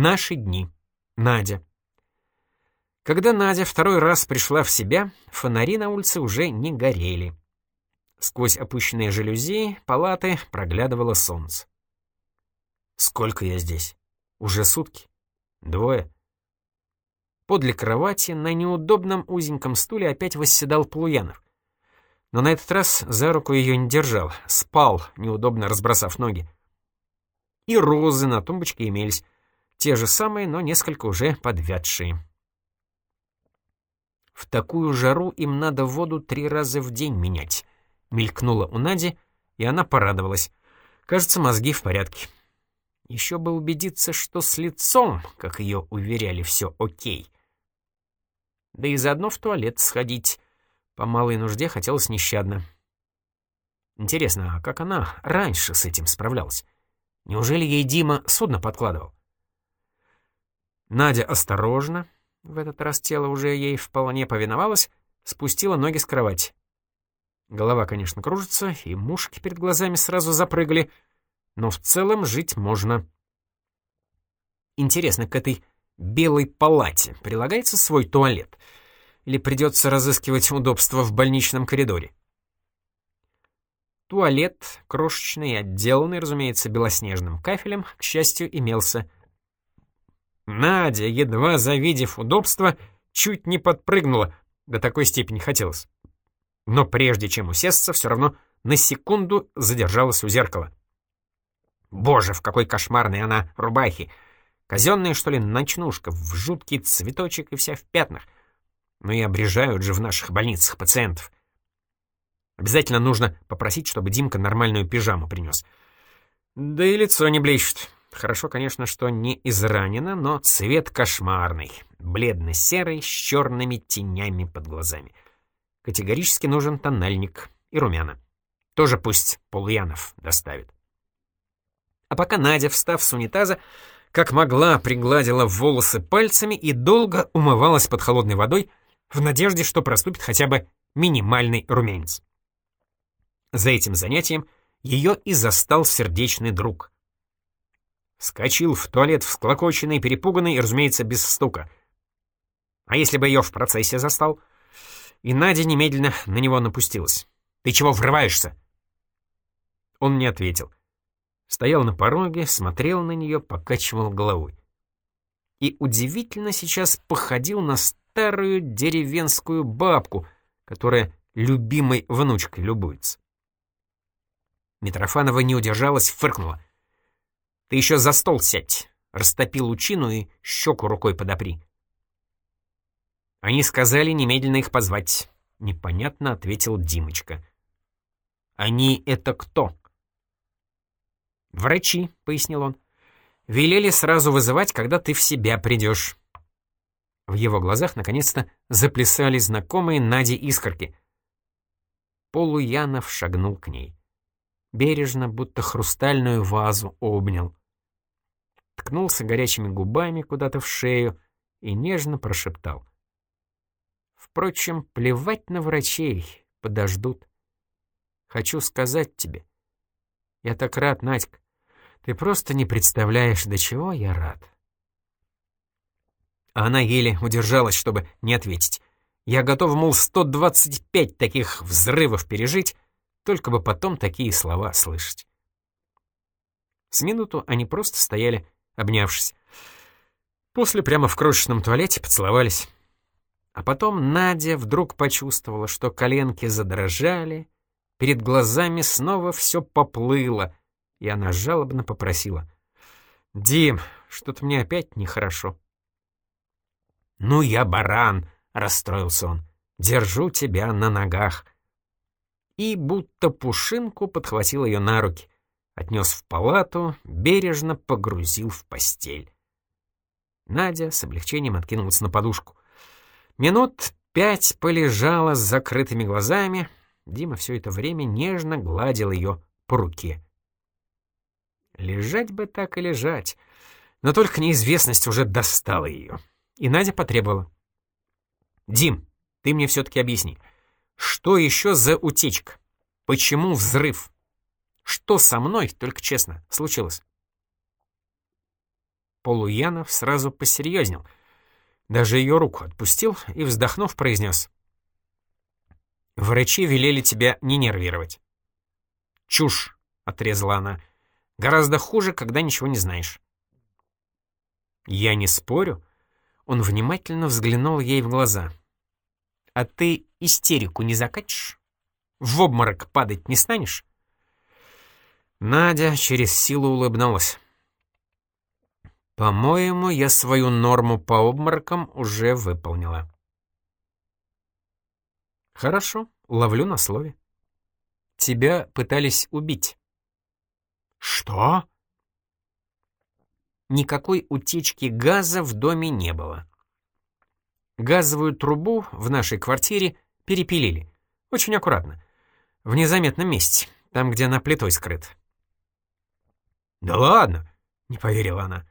Наши дни. Надя. Когда Надя второй раз пришла в себя, фонари на улице уже не горели. Сквозь опущенные жалюзи палаты проглядывало солнце. Сколько я здесь? Уже сутки? Двое? Подле кровати на неудобном узеньком стуле опять восседал Полуянов. Но на этот раз за руку ее не держал, спал, неудобно разбросав ноги. И розы на тумбочке имелись, те же самые, но несколько уже подвядшие. В такую жару им надо воду три раза в день менять. Мелькнула у Нади, и она порадовалась. Кажется, мозги в порядке. Еще бы убедиться, что с лицом, как ее уверяли, все окей. Да и заодно в туалет сходить. По малой нужде хотелось нещадно. Интересно, а как она раньше с этим справлялась? Неужели ей Дима судно подкладывал? Надя осторожно, в этот раз тело уже ей вполне повиновалось, спустила ноги с кровати. Голова, конечно, кружится, и мушки перед глазами сразу запрыгали, но в целом жить можно. Интересно, к этой белой палате прилагается свой туалет? Или придется разыскивать удобство в больничном коридоре? Туалет, крошечный и отделанный, разумеется, белоснежным кафелем, к счастью, имелся. Надя, едва завидев удобство, чуть не подпрыгнула, до такой степени хотелось. Но прежде чем усесться, все равно на секунду задержалась у зеркала. Боже, в какой кошмарной она рубахе! Казенная, что ли, ночнушка, в жуткий цветочек и вся в пятнах. Ну и обрежают же в наших больницах пациентов. Обязательно нужно попросить, чтобы Димка нормальную пижаму принес. Да и лицо не блещет. Хорошо, конечно, что не изранено, но цвет кошмарный, бледно-серый, с черными тенями под глазами. Категорически нужен тональник и румяна. Тоже пусть Полуянов доставит. А пока Надя, встав с унитаза, как могла, пригладила волосы пальцами и долго умывалась под холодной водой в надежде, что проступит хотя бы минимальный румянец. За этим занятием ее и застал сердечный друг — Скочил в туалет всклокоченный, перепуганный и, разумеется, без стука. А если бы ее в процессе застал? И Надя немедленно на него напустилась. «Ты чего врываешься?» Он не ответил. Стоял на пороге, смотрел на нее, покачивал головой. И удивительно сейчас походил на старую деревенскую бабку, которая любимой внучкой любуется. Митрофанова не удержалась, фыркнула. Ты еще за стол сядь, растопи лучину и щеку рукой подопри. Они сказали немедленно их позвать. Непонятно ответил Димочка. Они это кто? Врачи, пояснил он. Велели сразу вызывать, когда ты в себя придешь. В его глазах наконец-то заплясали знакомые Наде искорки. Полуянов шагнул к ней. Бережно, будто хрустальную вазу обнял ткнулся горячими губами куда-то в шею и нежно прошептал. Впрочем, плевать на врачей, подождут. Хочу сказать тебе. Я так рад, Надька. Ты просто не представляешь, до чего я рад. А она еле удержалась, чтобы не ответить. Я готов, мол, 125 таких взрывов пережить, только бы потом такие слова слышать. С минуту они просто стояли обнявшись. После прямо в крошечном туалете поцеловались. А потом Надя вдруг почувствовала, что коленки задрожали, перед глазами снова все поплыло, и она жалобно попросила. «Дим, что-то мне опять нехорошо». «Ну я баран», — расстроился он, — «держу тебя на ногах». И будто пушинку подхватил ее на руки отнес в палату, бережно погрузил в постель. Надя с облегчением откинулась на подушку. Минут пять полежала с закрытыми глазами. Дима все это время нежно гладил ее по руке. Лежать бы так и лежать. Но только неизвестность уже достала ее. И Надя потребовала. «Дим, ты мне все-таки объясни, что еще за утечка? Почему взрыв?» Что со мной, только честно, случилось?» Полуянов сразу посерьезнел. Даже ее руку отпустил и, вздохнув, произнес. «Врачи велели тебя не нервировать». «Чушь», — отрезала она. «Гораздо хуже, когда ничего не знаешь». «Я не спорю». Он внимательно взглянул ей в глаза. «А ты истерику не закатишь? В обморок падать не станешь?» Надя через силу улыбнулась. «По-моему, я свою норму по обморокам уже выполнила». «Хорошо, ловлю на слове. Тебя пытались убить». «Что?» Никакой утечки газа в доме не было. Газовую трубу в нашей квартире перепилили. Очень аккуратно. В незаметном месте, там, где она плитой скрыт. «Да ладно!» — не поверила она.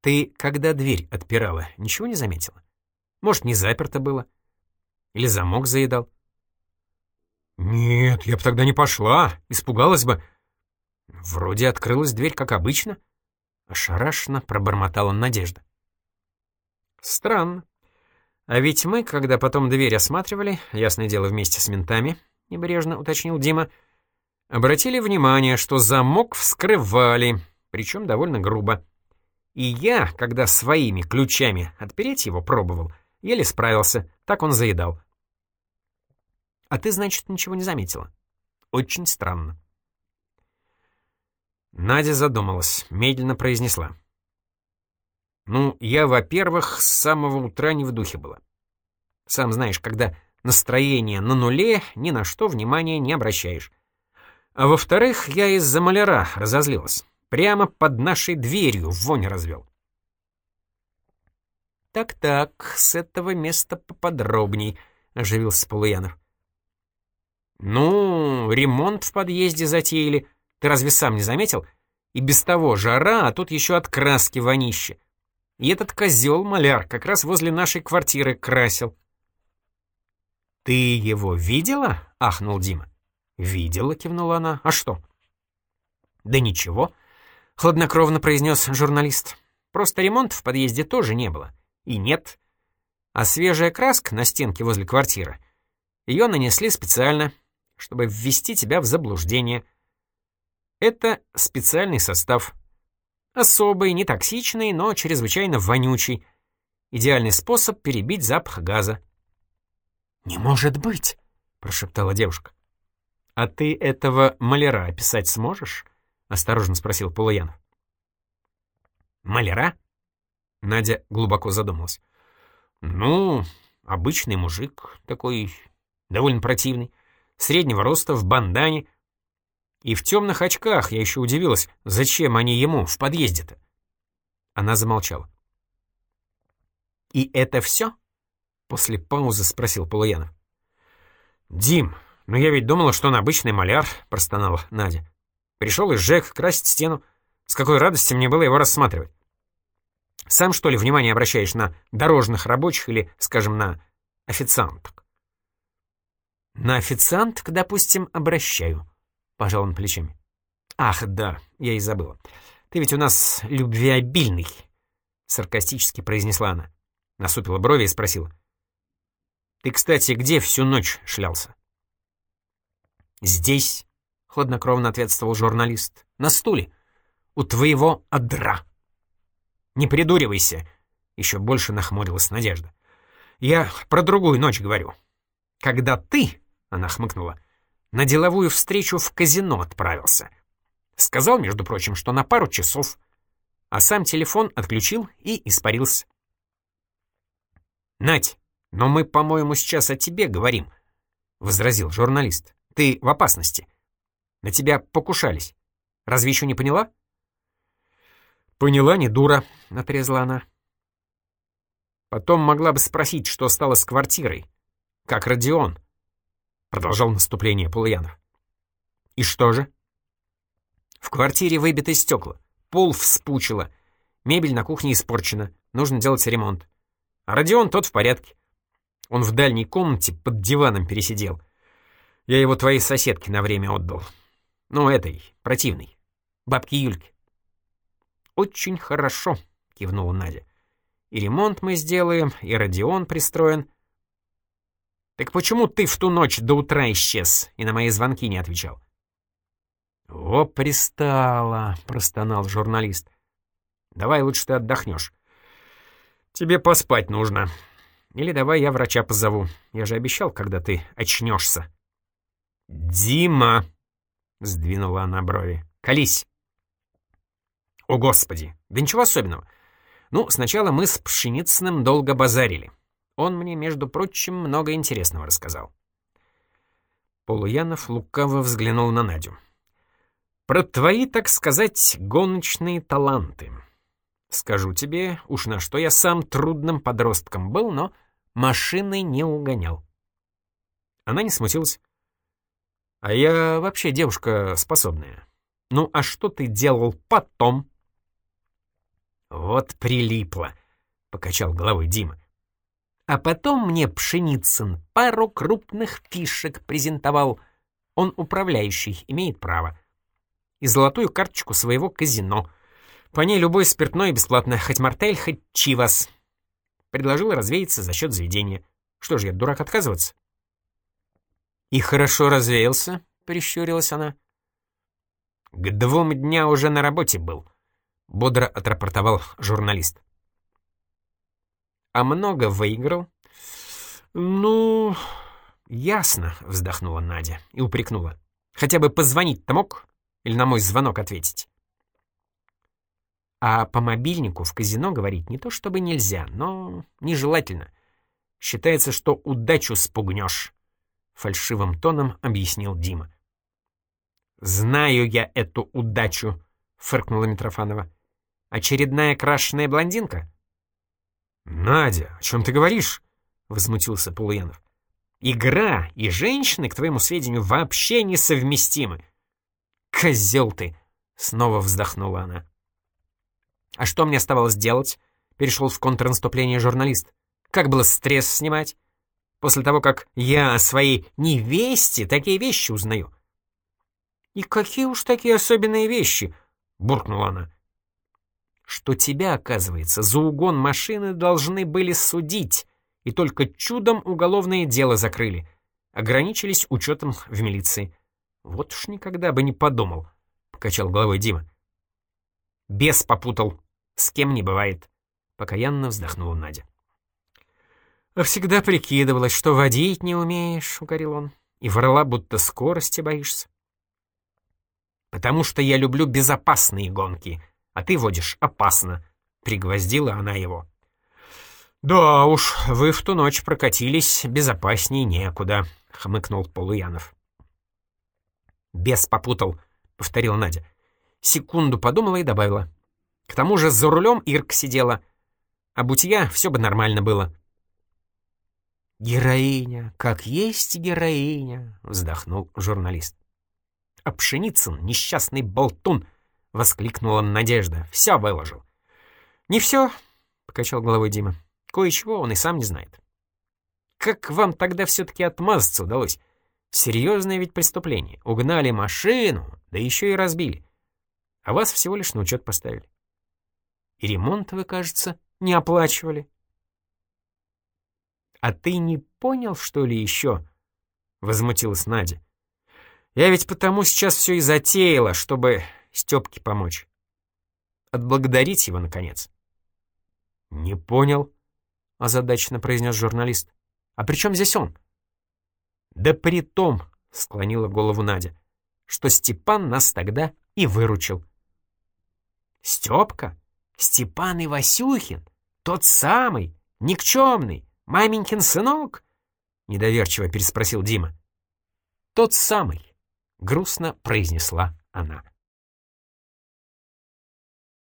«Ты, когда дверь отпирала, ничего не заметила? Может, не заперто было? Или замок заедал?» «Нет, я бы тогда не пошла, испугалась бы». «Вроде открылась дверь, как обычно», — ошарашенно пробормотала Надежда. «Странно. А ведь мы, когда потом дверь осматривали, ясное дело, вместе с ментами, — небрежно уточнил Дима, — Обратили внимание, что замок вскрывали, причем довольно грубо. И я, когда своими ключами отпереть его пробовал, еле справился, так он заедал. А ты, значит, ничего не заметила? Очень странно. Надя задумалась, медленно произнесла. Ну, я, во-первых, с самого утра не в духе была. Сам знаешь, когда настроение на нуле, ни на что внимания не обращаешь. А во-вторых, я из-за маляра разозлилась. Прямо под нашей дверью вонь развел. «Так-так, с этого места поподробней», — оживился Полуянов. «Ну, ремонт в подъезде затеяли. Ты разве сам не заметил? И без того жара, а тут еще от краски вонище. И этот козел-маляр как раз возле нашей квартиры красил». «Ты его видела?» — ахнул Дима. «Видела», — кивнула она. «А что?» «Да ничего», — хладнокровно произнес журналист. «Просто ремонта в подъезде тоже не было. И нет. А свежая краска на стенке возле квартиры, ее нанесли специально, чтобы ввести тебя в заблуждение. Это специальный состав. Особый, не токсичный, но чрезвычайно вонючий. Идеальный способ перебить запах газа». «Не может быть!» — прошептала девушка. «А ты этого маляра описать сможешь?» — осторожно спросил Полуянов. «Маляра?» — Надя глубоко задумалась. «Ну, обычный мужик, такой довольно противный, среднего роста, в бандане. И в темных очках я еще удивилась, зачем они ему в подъезде-то?» Она замолчала. «И это все?» — после паузы спросил Полуянов. «Дим, «Но я ведь думала, что он обычный маляр», — простонала Надя. «Пришел из ЖЭК красить стену. С какой радости мне было его рассматривать. Сам, что ли, внимание обращаешь на дорожных рабочих или, скажем, на официанток?» «На официанток, допустим, обращаю», — пожал он плечами. «Ах, да, я и забыла. Ты ведь у нас любвеобильный», — саркастически произнесла она. Насупила брови и спросила. «Ты, кстати, где всю ночь шлялся?» «Здесь», — хладнокровно ответствовал журналист, — «на стуле, у твоего адра». «Не придуривайся», — еще больше нахмурилась Надежда. «Я про другую ночь говорю. Когда ты, — она хмыкнула, — на деловую встречу в казино отправился. Сказал, между прочим, что на пару часов, а сам телефон отключил и испарился. «Надь, но мы, по-моему, сейчас о тебе говорим», — возразил журналист. Ты в опасности. На тебя покушались. Разве еще не поняла?» «Поняла, не дура», — отрезала она. Потом могла бы спросить, что стало с квартирой. Как Родион. Продолжал наступление Полуянов. И что же? В квартире выбиты стекла, пол вспучило, мебель на кухне испорчена, нужно делать ремонт. А Родион тот в порядке. Он в дальней комнате под диваном пересидел — я его твоей соседке на время отдал. Ну, этой, противной. Бабке Юльке. «Очень хорошо», — кивнула Надя. «И ремонт мы сделаем, и Родион пристроен». «Так почему ты в ту ночь до утра исчез и на мои звонки не отвечал?» «О, пристала!» — простонал журналист. «Давай лучше ты отдохнешь. Тебе поспать нужно. Или давай я врача позову. Я же обещал, когда ты очнешься». «Дима!» — сдвинула она брови. «Колись!» «О, Господи! Да ничего особенного. Ну, сначала мы с Пшеницыным долго базарили. Он мне, между прочим, много интересного рассказал». Полуянов лукаво взглянул на Надю. «Про твои, так сказать, гоночные таланты. Скажу тебе, уж на что я сам трудным подростком был, но машины не угонял». Она не смутилась. «А я вообще девушка способная. Ну, а что ты делал потом?» «Вот прилипло», — покачал головой Дима. А потом мне Пшеницын пару крупных фишек презентовал. Он управляющий, имеет право. И золотую карточку своего казино. По ней любой спиртной бесплатно, хоть мартель, хоть чивас. Предложил развеяться за счет заведения. Что ж, я дурак отказываться? «И хорошо развеялся», — прищурилась она. «К двум дня уже на работе был», — бодро отрапортовал журналист. «А много выиграл?» «Ну, ясно», — вздохнула Надя и упрекнула. «Хотя бы позвонить-то мог? Или на мой звонок ответить?» А по мобильнику в казино говорить не то чтобы нельзя, но нежелательно. Считается, что удачу спугнешь. — фальшивым тоном объяснил Дима. «Знаю я эту удачу», — фыркнула Митрофанова. «Очередная крашеная блондинка?» «Надя, о чем ты говоришь?» — возмутился Полуянов. «Игра и женщины, к твоему сведению, вообще несовместимы». «Козел ты!» — снова вздохнула она. «А что мне оставалось делать?» — перешел в контрнаступление журналист. «Как было стресс снимать? После того, как я о своей невесте такие вещи узнаю. «И какие уж такие особенные вещи?» — буркнула она. «Что тебя, оказывается, за угон машины должны были судить, и только чудом уголовное дело закрыли, ограничились учетом в милиции. Вот уж никогда бы не подумал», — покачал головой Дима. «Бес попутал, с кем не бывает», — покаянно вздохнула Надя. Всегда прикидывалась, что водить не умеешь, — укорил он, — и врала, будто скорости боишься. «Потому что я люблю безопасные гонки, а ты водишь опасно», — пригвоздила она его. «Да уж, вы в ту ночь прокатились, безопаснее некуда», — хмыкнул Полуянов. «Бес попутал», — повторил Надя. Секунду подумала и добавила. «К тому же за рулем Ирка сидела, а будь я, все бы нормально было». «Героиня, как есть героиня!» — вздохнул журналист. «А Пшеницын, несчастный болтун!» — воскликнула Надежда. «Все выложил». «Не все», — покачал головой Дима. «Кое-чего он и сам не знает». «Как вам тогда все-таки отмазаться удалось? Серьезное ведь преступление. Угнали машину, да еще и разбили. А вас всего лишь на учет поставили. И ремонт вы, кажется, не оплачивали». «А ты не понял, что ли, еще?» — возмутилась Надя. «Я ведь потому сейчас все и затеяла, чтобы Степке помочь. Отблагодарить его, наконец». «Не понял», — озадаченно произнес журналист. «А при чем здесь он?» «Да при том», — склонила голову Надя, «что Степан нас тогда и выручил». «Степка? Степан Ивасюхин? Тот самый, никчемный, «Маменькин сынок?» — недоверчиво переспросил Дима. «Тот самый», — грустно произнесла она.